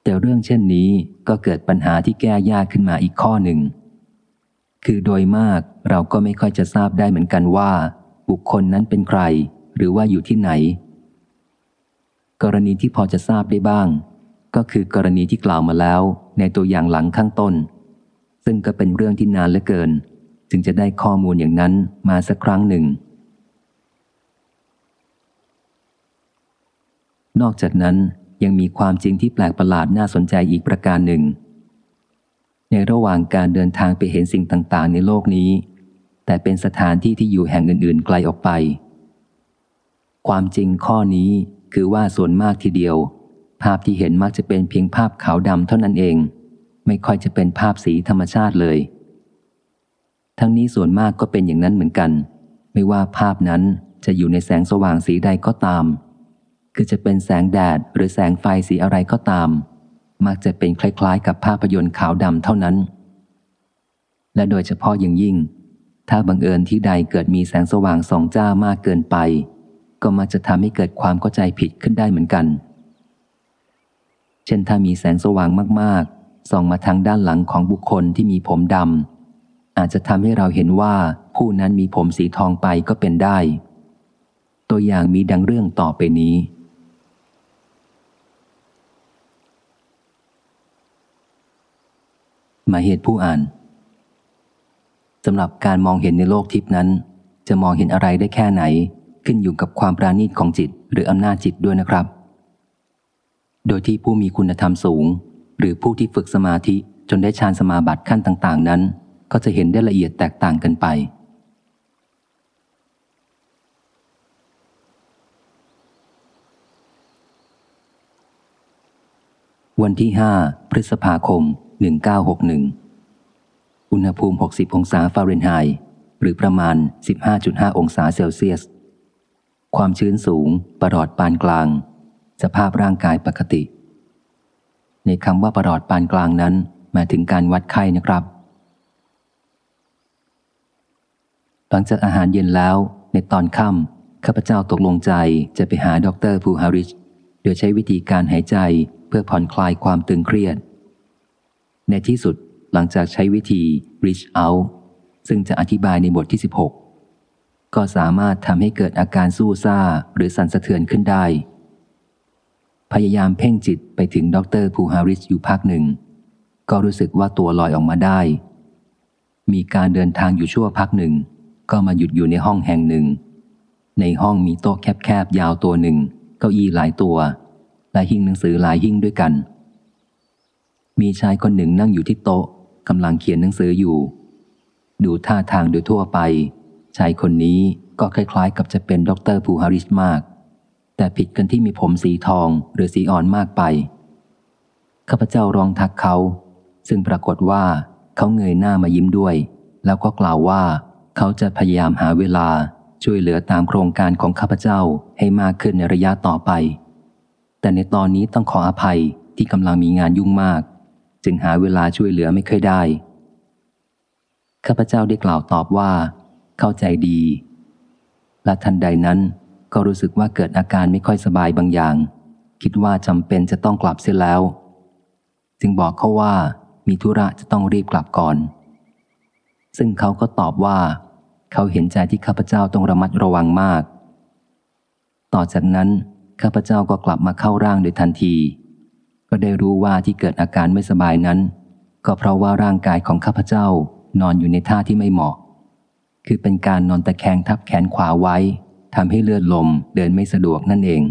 แต่เรื่องเช่นนี้ก็เกิดปัญหาที่แก้ยากขึ้นมาอีกข้อหนึ่ง คือโดยมากเราก็ไม่ค่อยจะทราบได้เหมือนกันว่า บุคคลนั้นเป็นใคร หรือว่าอยู่ที่ไหน กรณีที่พอจะทราบได้บ้าง ก็คือกรณีที่กล่าวมาแล้วในตัวอย่างหลังข้างต้น ซึ่งก็เป็นเรื่องที่นานเหลือเกิน จึงจะได้ข้อมูลอย่างนั้นมาสักครั้งหนึ่ง นอกจากนั้น ยังมีความจริงที่แปลกประหลาดน่าสนใจอีกประการหนึ่ง ในระหว่างการเดินทางไปเห็นสิ่งต่างๆ ในโลกนี้ แต่เป็นสถานที่ที่อยู่แห่งอื่น ๆ ไกลออกไป ความจริงข้อนี้คือว่าส่วนมากทีเดียว ภาพที่เห็นมักจะเป็นเพียงภาพขาวดำเท่านั้นเอง ไม่ค่อยจะเป็นภาพสีธรรมชาติเลย ทั้งนี้ส่วนมากก็เป็นอย่างนั้นเหมือนกัน ไม่ว่าภาพนั้นจะอยู่ในแสงสว่างสีใดก็ตาม คือจะเป็นแสงแดดหรือแสงไฟสีอะไรก็ตาม มักจะเป็นคล้ายๆ กับภาพยนตร์ขาวดำเท่านั้น และโดยเฉพาะอย่างยิ่ง ถ้าบังเอิญที่ใดเกิดมีแสงสว่างสองจ้ามากเกินไป ก็มักจะทำให้เกิดความเข้าใจผิดขึ้นได้เหมือนกัน เช่นถ้ามีแสงสว่างมากๆส่องมาทางด้านหลังของบุคคลที่มีผมดำอาจจะทำให้เราเห็นว่าผู้นั้นมีผมสีทองไปก็เป็นได้ ตัวอย่างมีดังเรื่องต่อไปนี้ หมายเหตุผู้อ่านสำหรับการมองเห็นในโลกทิพนั้น จะมองเห็นอะไรได้แค่ไหน ขึ้นอยู่กับความปราณีตของจิตหรืออำนาจจิตด้วยนะครับ โดยที่ผู้มีคุณธรรมสูง หรือผู้ที่ฝึกสมาธิจนได้ฌานสมาบัติขั้นต่าง ๆ นั้น ก็จะเห็นได้ละเอียดแตกต่างกันไป วันที่ห้าพฤษภาคม 1961 อุณหภูมิ 60 องศาฟาเรนไฮต์หรือประมาณ 15.5 องศาเซลเซียส ความชื้นสูง ประหลอดปานกลาง สภาพร่างกายปกติ ในคำว่าประหลอดปานกลางนั้นหมายถึงการวัดไข้นะครับ หลังจากอาหารเย็นแล้ว ในตอนค่ำข้าพเจ้าตกลงใจจะไปหาดรพูฮาริช โดยใช้วิธีการหายใจเพื่อผ่อนคลายความตึงเครียด ในที่สุดหลังจากใช้วิธี reach out ซึ่งจะอธิบายในบทที่ 16 ก็สามารถทำให้เกิดอาการสู้ซ่าหรือสั่นสะเทือนขึ้นได้ พยายามเพ่งจิตไปถึงดรพูฮาริสอยู่พักหนึ่ง ก็รู้สึกว่าตัวลอยออกมาได้ มีการเดินทางอยู่ชั่วพักหนึ่ง ก็มาหยุดอยู่ในห้องแห่งหนึ่ง ในห้องมีโต๊ะแคบๆยาวตัวหนึ่ง เก้าอี้หลายตัว และหิ้งหนังสือหลายหิ้งด้วยกัน มีชายคนหนึ่งนั่งอยู่ที่โต๊ะกำลังเขียนหนังสืออยู่ ดูท่าทางโดยทั่วไป ชายคนนี้ก็คล้ายๆ กับจะเป็นด็อกเตอร์ภูฮาริสมาก แต่ผิดกันที่มีผมสีทองหรือสีอ่อนมากไป ข้าพเจ้าลองทักเขา ซึ่งปรากฏว่าเขาเงยหน้ามายิ้มด้วย แล้วก็กล่าวว่า เขาจะพยายามหาเวลาช่วยเหลือตามโครงการของข้าพเจ้าให้มากขึ้นในระยะต่อไป แต่ในตอนนี้ต้องขออภัยที่กำลังมีงานยุ่งมาก จึงหาเวลาช่วยเหลือไม่เคยได้ ข้าพเจ้าได้กล่าวตอบว่า เข้าใจดี และทันใดนั้นก็รู้สึกว่าเกิดอาการไม่ค่อยสบายบางอย่าง คิดว่าจำเป็นจะต้องกลับเสียแล้ว จึงบอกเขาว่ามีธุระจะต้องรีบกลับก่อน ซึ่งเขาก็ตอบว่า เขาเห็นใจที่ข้าพเจ้าต้องระมัดระวังมาก ต่อจากนั้นข้าพเจ้าก็กลับมาเข้าร่างโดยทันที ก็ได้รู้ว่าที่เกิดอาการไม่สบายนั้น ก็เพราะว่าร่างกายของข้าพเจ้านอนอยู่ในท่าที่ไม่เหมาะ คือเป็นการนอนตะแคงทับแขนขวาไว้ทำให้เลือดลมเดินไม่สะดวกนั่นเอง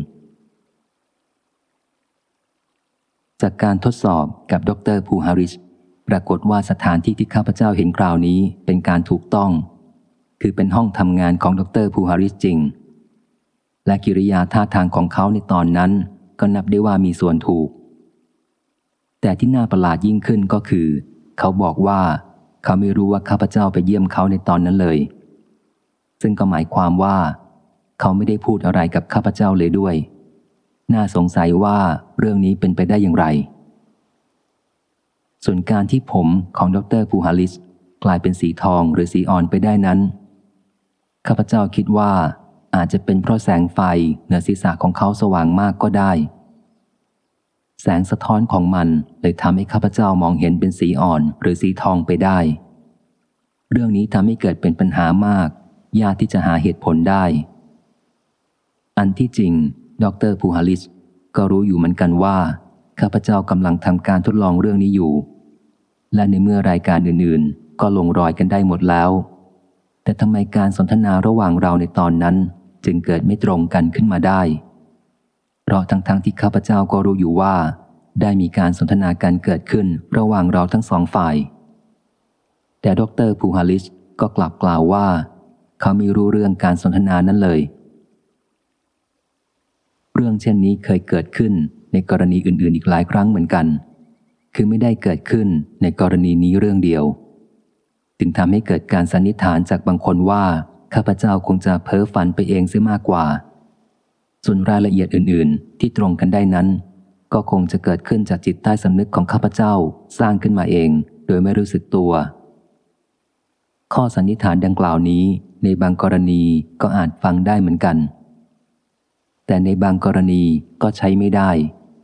จากการทดสอบกับดรภูฮาริสปรากฏว่าสถานที่ที่ข้าพเจ้าเห็นคราวนี้เป็นการถูกต้อง คือเป็นห้องทำงานของดรภูฮาริสจริง และกิริยาท่าทางของเขาในตอนนั้น ก็นับได้ว่ามีส่วนถูก แต่ที่น่าประหลาดยิ่งขึ้นก็คือ เขาบอกว่า เขาไม่รู้ว่าข้าพเจ้าไปเยี่ยมเขาในตอนนั้นเลย ซึ่งก็หมายความว่า เขาไม่ได้พูดอะไรกับข้าพเจ้าเลยด้วย น่าสงสัยว่าเรื่องนี้เป็นไปได้อย่างไร ส่วนการที่ผมของดรภูฮาลิสกลายเป็นสีทองหรือสีอ่อนไปได้นั้น ข้าพเจ้าคิดว่าอาจจะเป็นเพราะแสงไฟเหนือศีรษะของเขาสว่างมากก็ได้ สงสะท้อนของมันเลยทำให้ข้าพเจ้ามองเห็นเป็นสีอ่อนหรือสีทองไปได้ เรื่องนี้ทำให้เกิดเป็นปัญหามาก ยากที่จะหาเหตุผลได้ อันที่จริง ดรภูฮาลิสก็รู้อยู่เหมือนกันว่า ข้าพเจ้ากำลังทำการทดลองเรื่องนี้อยู่ และในเมื่อรายการอื่นๆ ก็ลงรอยกันได้หมดแล้ว แต่ทำไมการสนทนาระหว่างเราในตอนนั้น จึงเกิดไม่ตรงกันขึ้นมาได้ เพราะทั้งๆทที่ข้าพเจ้าก็รู้อยู่ว่า ได้มีการสนทนากันเกิดขึ้นระหว่างเราทั้งสองฝ่าย แต่ดรภูฮาลิสก็กลับกล่าวว่า เขาไม่รู้เรื่องการสนทนานั้นเลย เรื่องเช่นนี้เคยเกิดขึ้นในกรณีอื่น ๆ อีกหลายครั้งเหมือนกัน คือไม่ได้เกิดขึ้นในกรณีนี้เรื่องเดียว จึงทำให้เกิดการสันนิษฐานจากบางคนว่าข้าพเจ้าคงจะเพ้อฝันไปเองเสียมากกว่า ส่วนรายละเอียดอื่น ๆ ที่ตรงกันได้นั้น ก็คงจะเกิดขึ้นจากจิตใต้สำนึกของข้าพเจ้าสร้างขึ้นมาเอง โดยไม่รู้สึกตัว ข้อสันนิษฐานดังกล่าวนี้ ในบางกรณีก็อาจฟังได้เหมือนกัน แต่ในบางกรณีก็ใช้ไม่ได้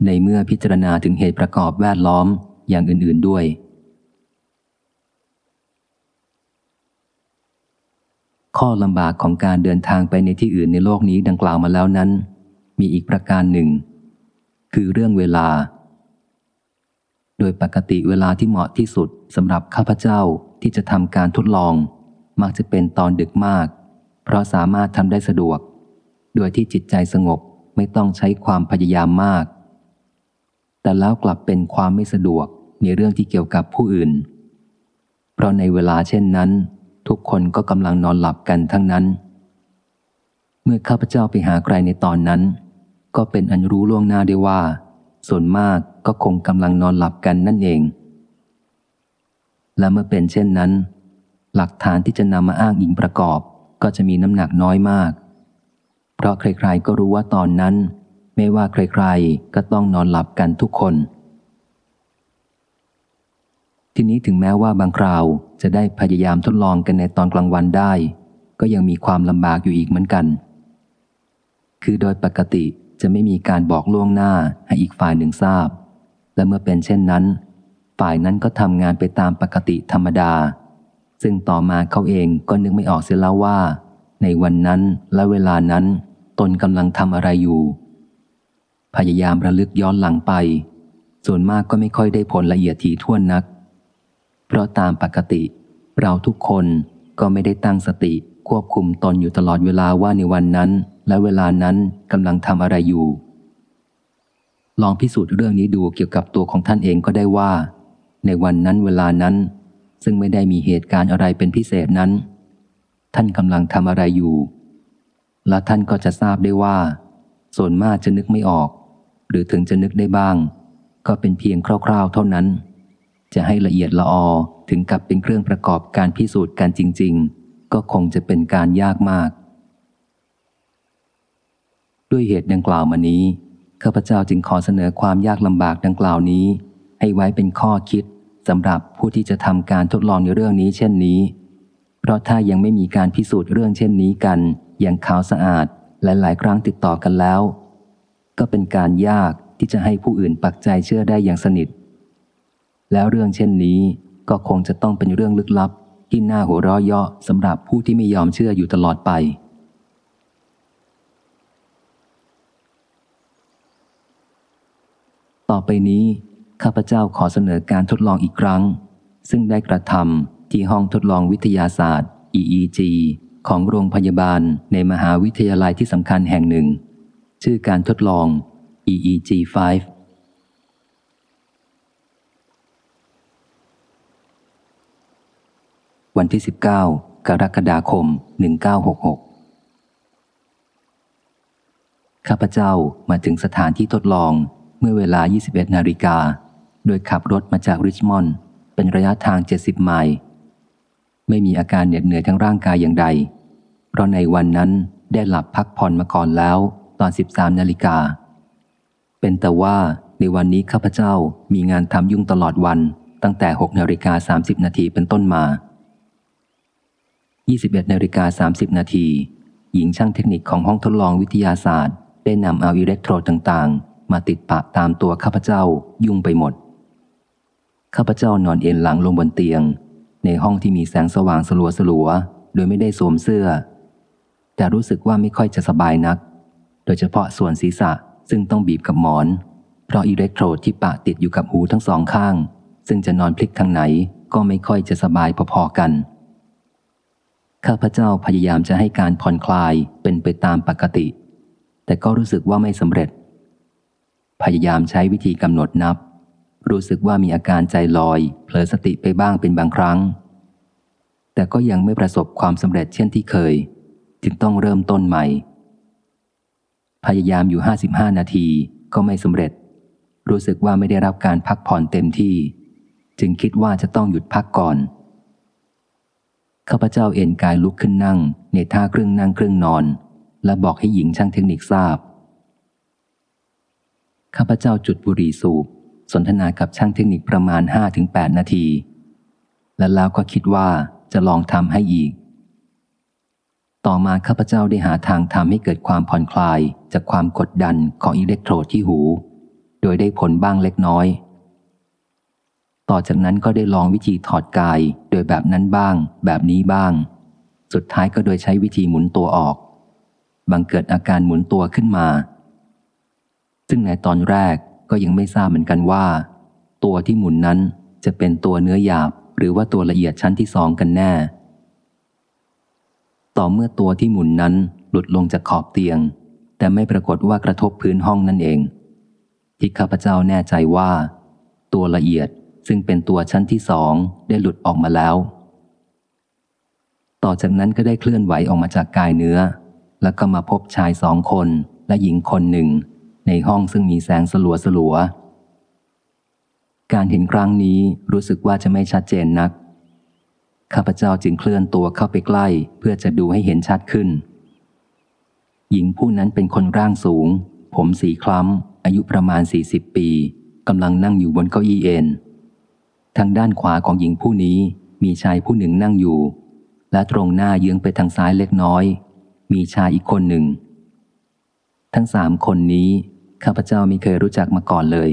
ในเมื่อพิจารณาถึงเหตุประกอบแวดล้อมอย่างอื่น ๆ ด้วยข้อลำบากของการเดินทางไปในที่อื่นในโลกนี้ดังกล่าวมาแล้วนั้น มีอีกประการหนึ่ง คือเรื่องเวลา โดยปกติเวลาที่เหมาะที่สุดสำหรับข้าพเจ้าที่จะทำการทดลอง มักจะเป็นตอนดึกมาก เพราะสามารถทำได้สะดวก โดยที่จิตใจสงบไม่ต้องใช้ความพยายามมาก แต่แล้วกลับเป็นความไม่สะดวกในเรื่องที่เกี่ยวกับผู้อื่น เพราะในเวลาเช่นนั้น ทุกคนก็กำลังนอนหลับกันทั้งนั้น เมื่อข้าพเจ้าไปหาใครในตอนนั้น ก็เป็นอันรู้ล่วงหน้าได้ว่า ส่วนมากก็คงกำลังนอนหลับกันนั่นเอง และเมื่อเป็นเช่นนั้น หลักฐานที่จะนำมาอ้างอิงประกอบก็จะมีน้ำหนักน้อยมาก เพราะใครๆก็รู้ว่าตอนนั้น ไม่ว่าใครๆก็ต้องนอนหลับกันทุกคน ทีนี้ถึงแม้ว่าบางคราวจะได้พยายามทดลองกันในตอนกลางวันได้ ก็ยังมีความลำบากอยู่อีกเหมือนกัน คือโดยปกติ จะไม่มีการบอกล่วงหน้าให้อีกฝ่ายหนึ่งทราบ และเมื่อเป็นเช่นนั้น ฝ่ายนั้นก็ทำงานไปตามปกติธรรมดา ซึ่งต่อมาเขาเองก็นึกไม่ออกเสียแล้วว่า ในวันนั้นและเวลานั้นตนกำลังทำอะไรอยู่ พยายามระลึกย้อนหลังไป ส่วนมากก็ไม่ค่อยได้ผลละเอียดถี่ถ้วนนัก เพราะตามปกติ เราทุกคนก็ไม่ได้ตั้งสติควบคุมตนอยู่ตลอดเวลาว่าในวันนั้น และเวลานั้นกำลังทำอะไรอยู่ ลองพิสูจน์เรื่องนี้ดูเกี่ยวกับตัวของท่านเองก็ได้ว่า ในวันนั้นเวลานั้น ซึ่งไม่ได้มีเหตุการณ์อะไรเป็นพิเศษนั้น ท่านกำลังทำอะไรอยู่ และท่านก็จะทราบได้ว่า ส่วนมากจะนึกไม่ออก หรือถึงจะนึกได้บ้าง ก็เป็นเพียงคร่าว ๆ เท่านั้น จะให้ละเอียดละออถึงกับเป็นเครื่องประกอบการพิสูจน์การจริง ๆ ก็คงจะเป็นการยากมาก ด้วยเหตุดังกล่าวมานี้ ข้าพเจ้าจึงขอเสนอความยากลำบากดังกล่าวนี้ ให้ไว้เป็นข้อคิดสำหรับผู้ที่จะทำการทดลองในเรื่องนี้เช่นนี้ เพราะถ้ายังไม่มีการพิสูจน์เรื่องเช่นนี้กัน อย่างขาวสะอาดและหลายครั้งติดต่อกันแล้ว ก็เป็นการยากที่จะให้ผู้อื่นปักใจเชื่อได้อย่างสนิท แล้วเรื่องเช่นนี้ก็คงจะต้องเป็นเรื่องลึกลับที่น่าหัวเราะเยาะสำหรับผู้ที่ไม่ยอมเชื่ออยู่ตลอดไป ต่อไปนี้ข้าพเจ้าขอเสนอการทดลองอีกครั้ง ซึ่งได้กระทำที่ห้องทดลองวิทยาศาสตร์ EEG ของโรงพยาบาลในมหาวิทยาลัยที่สำคัญแห่งหนึ่ง ชื่อการทดลอง EEG 5วันที่ 19 กรกฎาคม 1966 ข้าพเจ้ามาถึงสถานที่ทดลอง เมื่อเวลา 21 นาฬิกา โดยขับรถมาจากริชมอนด์ เป็นระยะทาง 70 ไมล์ ไม่มีอาการเหน็ดเหนื่อยทั้งร่างกายอย่างใด เพราะในวันนั้นได้หลับพักผ่อนมาก่อนแล้ว ตอน 13 นาฬิกา เป็นแต่ว่าในวันนี้ข้าพเจ้ามีงานทำยุ่งตลอดวันตั้งแต่ 6 นาฬิกา 30 นาทีเป็นต้นมา 21 นาฬิกา 30 นาที หญิงช่างเทคนิคของห้องทดลองวิทยาศาสตร์ ได้นำเอาอิเล็กโทรดต่างๆ มาติดปะตามตัวข้าพเจ้ายุ่งไปหมด ข้าพเจ้านอนเอ็นหลังลงบนเตียง ในห้องที่มีแสงสว่างสลัวสลัวโดยไม่ได้สวมเสื้อ แต่รู้สึกว่าไม่ค่อยจะสบายนัก โดยเฉพาะส่วนศีรษะซึ่งต้องบีบกับหมอน เพราะอิเล็กโทรดที่ปะติดอยู่กับหูทั้งสองข้าง ซึ่งจะนอนพลิกทางไหนก็ไม่ค่อยจะสบายพอๆกัน ข้าพเจ้าพยายามจะให้การผ่อนคลายเป็นไปตามปกติ แต่ก็รู้สึกว่าไม่สำเร็จ พยายามใช้วิธีกำหนดนับ รู้สึกว่ามีอาการใจลอย เผลอสติไปบ้างเป็นบางครั้ง แต่ก็ยังไม่ประสบความสำเร็จเช่นที่เคย จึงต้องเริ่มต้นใหม่ พยายามอยู่ 55 นาทีก็ไม่สำเร็จ รู้สึกว่าไม่ได้รับการพักผ่อนเต็มที่ จึงคิดว่าจะต้องหยุดพักก่อนข้าพเจ้าเอนกายลุกขึ้นนั่ง ในท่าครึ่งนั่งครึ่งนอน และบอกให้หญิงช่างเทคนิคทราบ ข้าพเจ้าจุดบุหรี่สูบ สนทนากับช่างเทคนิคประมาณ 5-8 นาที และแล้วก็คิดว่าจะลองทำให้อีก ต่อมาข้าพเจ้าได้หาทางทำให้เกิดความผ่อนคลายจากความกดดันของอิเล็กโทรดที่หู โดยได้ผลบ้างเล็กน้อย ต่อจากนั้นก็ได้ลองวิธีถอดกายโดยแบบนั้นบ้าง แบบนี้บ้าง สุดท้ายก็โดยใช้วิธีหมุนตัวออก บังเกิดอาการหมุนตัวขึ้นมา ซึ่งในตอนแรกก็ยังไม่ทราบเหมือนกันว่า ตัวที่หมุนนั้นจะเป็นตัวเนื้อหยาบ หรือว่าตัวละเอียดชั้นที่สองกันแน่ ต่อเมื่อตัวที่หมุนนั้นหลุดลงจากขอบเตียง แต่ไม่ปรากฏว่ากระทบพื้นห้องนั่นเอง ที่ข้าพเจ้าแน่ใจว่า ตัวละเอียดซึ่งเป็นตัวชั้นที่สองได้หลุดออกมาแล้ว ต่อจากนั้นก็ได้เคลื่อนไหวออกมาจากกายเนื้อ แล้วก็มาพบชายสองคนและหญิงคนหนึ่ง ในห้องซึ่งมีแสงสลัวสลัว การเห็นครั้งนี้รู้สึกว่าจะไม่ชัดเจนนัก ข้าพเจ้าจึงเคลื่อนตัวเข้าไปใกล้ เพื่อจะดูให้เห็นชัดขึ้น หญิงผู้นั้นเป็นคนร่างสูง ผมสีคล้ำอายุประมาณ 40 ปีกำลังนั่งอยู่บนเก้าอี้เอ็นทางด้านขวาของหญิงผู้นี้มีชายผู้หนึ่งนั่งอยู่ และตรงหน้าเยื้องไปทางซ้ายเล็กน้อย มีชายอีกคนหนึ่ง ทั้งสามคนนี้ ข้าพเจ้าม่เคยรู้จักมาก่อนเลย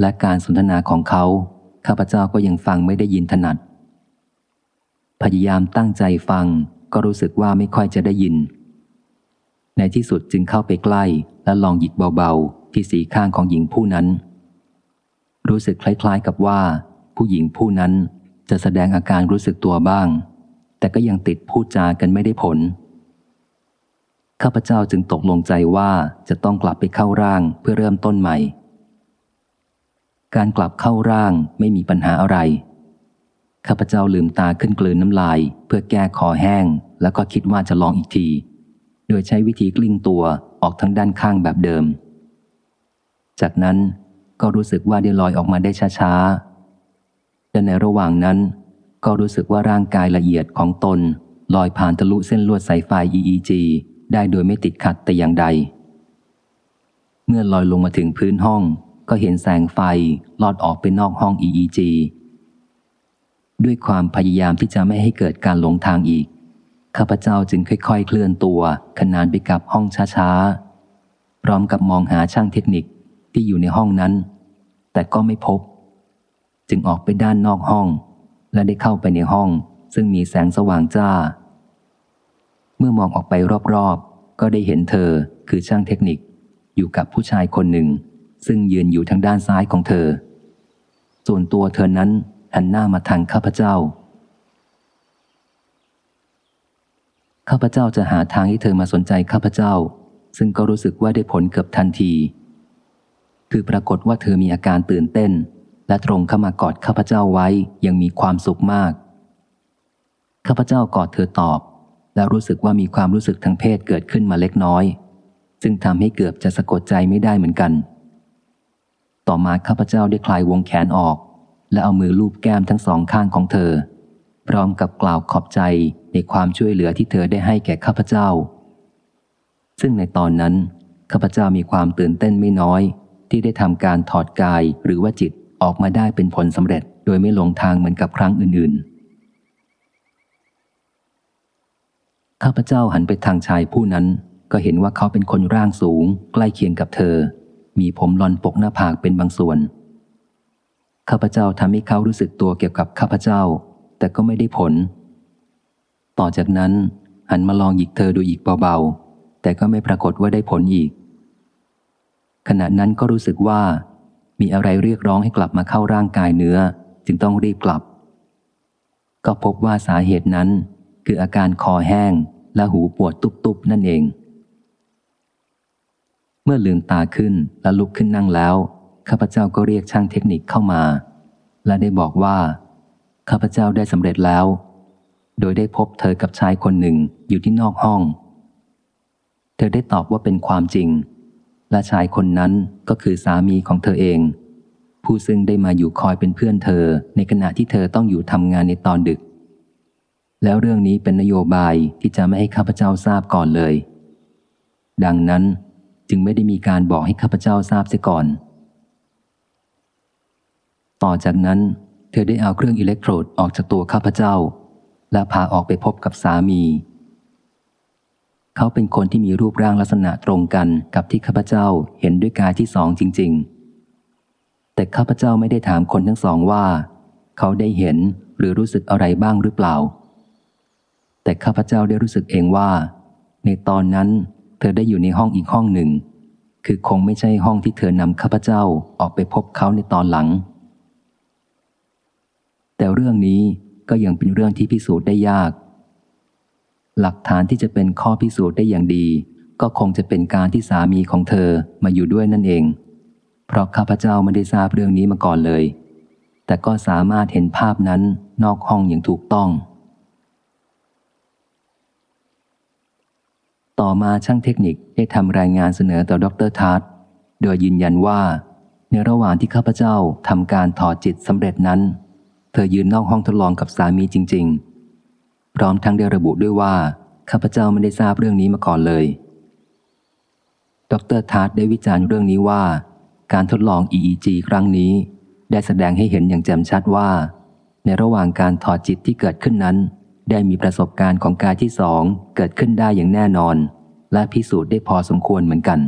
และการสนทนาของเขา ข้าพเจ้าก็ยังฟังไม่ได้ยินถนัด พยายามตั้งใจฟังก็รู้สึกว่าไม่ค่อยจะได้ยิน ในที่สุดจึงเข้าไปใกล้และลองหยิกเบาๆ ที่สีข้างของหญิงผู้นั้น รู้สึกคล้ายๆกับว่า ผู้หญิงผู้นั้นจะแสดงอาการรู้สึกตัวบ้าง แต่ก็ยังติดพูดจากันไม่ได้ผล ข้าพเจ้าจึงตกลงใจว่าจะต้องกลับไปเข้าร่างเพื่อเริ่มต้นใหม่ การกลับเข้าร่างไม่มีปัญหาอะไร ข้าพเจ้าลืมตาขึ้นกลืนน้ำลาย เพื่อแก้คอแห้ง แล้วก็คิดว่าจะลองอีกที โดยใช้วิธีกลิ้งตัวออกทั้งด้านข้างแบบเดิม จากนั้นก็รู้สึกว่าได้ลอยออกมาได้ช้าๆแต่ในระหว่างนั้น ก็รู้สึกว่าร่างกายละเอียดของตนลอยผ่านทะลุเส้นลวดสายไฟ EEG ได้โดยไม่ติดขัดแต่อย่างใด เมื่อลอยลงมาถึงพื้นห้อง ก็เห็นแสงไฟลอดออกไปนอกห้อง EEG ด้วยความพยายามที่จะไม่ให้เกิดการหลงทางอีก ข้าพเจ้าจึงค่อย ๆ เคลื่อนตัว ขนานไปกับห้องช้าๆ พร้อมกับมองหาช่างเทคนิคที่อยู่ในห้องนั้น แต่ก็ไม่พบ จึงออกไปด้านนอกห้อง และได้เข้าไปในห้อง ซึ่งมีแสงสว่างจ้า เมื่อมองออกไปรอบๆ ก็ได้เห็นเธอคือช่างเทคนิค อยู่กับผู้ชายคนหนึ่ง ซึ่งยืนอยู่ทางด้านซ้ายของเธอ ส่วนตัวเธอนั้นหันหน้ามาทางข้าพเจ้า ข้าพเจ้าจะหาทางให้เธอมาสนใจข้าพเจ้า ซึ่งก็รู้สึกว่าได้ผลเกือบทันที คือปรากฏว่าเธอมีอาการตื่นเต้น และตรงเข้ามากอดข้าพเจ้าไว้ยังมีความสุขมาก ข้าพเจ้ากอดเธอตอบ และรู้สึกว่ามีความรู้สึกทางเพศเกิดขึ้นมาเล็กน้อย ซึ่งทำให้เกือบจะสะกดใจไม่ได้เหมือนกัน ต่อมาข้าพเจ้าได้คลายวงแขนออก และเอามือลูบแก้มทั้งสองข้างของเธอ พร้อมกับกล่าวขอบใจในความช่วยเหลือที่เธอได้ให้แก่ข้าพเจ้า ซึ่งในตอนนั้นข้าพเจ้ามีความตื่นเต้นไม่น้อย ที่ได้ทำการถอดกายหรือว่าจิตออกมาได้เป็นผลสำเร็จ โดยไม่หลงทางเหมือนกับครั้งอื่นๆ ข้าพเจ้าหันไปทางชายผู้นั้น ก็เห็นว่าเขาเป็นคนร่างสูง ใกล้เคียงกับเธอ มีผมลอนปกหน้าผากเป็นบางส่วน ข้าพเจ้าทำให้เขารู้สึกตัวเกี่ยวกับข้าพเจ้า แต่ก็ไม่ได้ผล ต่อจากนั้น หันมาลองหยิกเธอดูอีกเบาๆ แต่ก็ไม่ปรากฏว่าได้ผลอีก ขณะนั้นก็รู้สึกว่า มีอะไรเรียกร้องให้กลับมาเข้าร่างกายเนื้อ จึงต้องรีบกลับ ก็พบว่าสาเหตุนั้น คืออาการคอแห้งและหูปวดตุบๆนั่นเอง เมื่อลืมตาขึ้นและลุกขึ้นนั่งแล้ว ข้าพเจ้าก็เรียกช่างเทคนิคเข้ามา และได้บอกว่า ข้าพเจ้าได้สำเร็จแล้ว โดยได้พบเธอกับชายคนหนึ่งอยู่ที่นอกห้อง เธอได้ตอบว่าเป็นความจริง และชายคนนั้นก็คือสามีของเธอเอง ผู้ซึ่งได้มาอยู่คอยเป็นเพื่อนเธอในขณะที่เธอต้องอยู่ทำงานในตอนดึก แล้วเรื่องนี้เป็นนโยบายที่จะไม่ให้ข้าพเจ้าทราบก่อนเลย ดังนั้นจึงไม่ได้มีการบอกให้ข้าพเจ้าทราบเสียก่อน ต่อจากนั้นเธอได้เอาเครื่องอิเล็กโทรดออกจากตัวข้าพเจ้า และพาออกไปพบกับสามี เขาเป็นคนที่มีรูปร่างลักษณะตรงกันกับที่ข้าพเจ้าเห็นด้วยกายที่สองจริง ๆ แต่ข้าพเจ้าไม่ได้ถามคนทั้งสองว่า เขาได้เห็นหรือรู้สึกอะไรบ้างหรือเปล่า แต่ข้าพเจ้าได้รู้สึกเองว่า ในตอนนั้น เธอได้อยู่ในห้องอีกห้องหนึ่ง คือคงไม่ใช่ห้องที่เธอนำข้าพเจ้าออกไปพบเขาในตอนหลัง แต่เรื่องนี้ก็ยังเป็นเรื่องที่พิสูจน์ได้ยาก หลักฐานที่จะเป็นข้อพิสูจน์ได้อย่างดี ก็คงจะเป็นการที่สามีของเธอมาอยู่ด้วยนั่นเอง เพราะข้าพเจ้าไม่ได้ทราบเรื่องนี้มาก่อนเลย แต่ก็สามารถเห็นภาพนั้นนอกห้องอย่างถูกต้อง ต่อมาช่างเทคนิคได้ทำรายงานเสนอต่อดรทาร์ตโดยยืนยันว่า ในระหว่างที่ข้าพเจ้าทำการถอดจิตสำเร็จนั้น เธอยืนนอกห้องทดลองกับสามีจริง ๆ พร้อมทั้งได้ระบุด้วยว่าข้าพเจ้าไม่ได้ทราบเรื่องนี้มาก่อนเลย ดรทาร์ตได้วิจารณ์เรื่องนี้ว่า การทดลอง EEG ครั้งนี้ ได้แสดงให้เห็นอย่างแจ่มชัดว่า ในระหว่างการถอดจิตที่เกิดขึ้นนั้น ได้มีประสบการณ์ของกายที่สองเกิดขึ้นได้อย่างแน่นอน และพิสูจน์ได้พอสมควรเหมือนกัน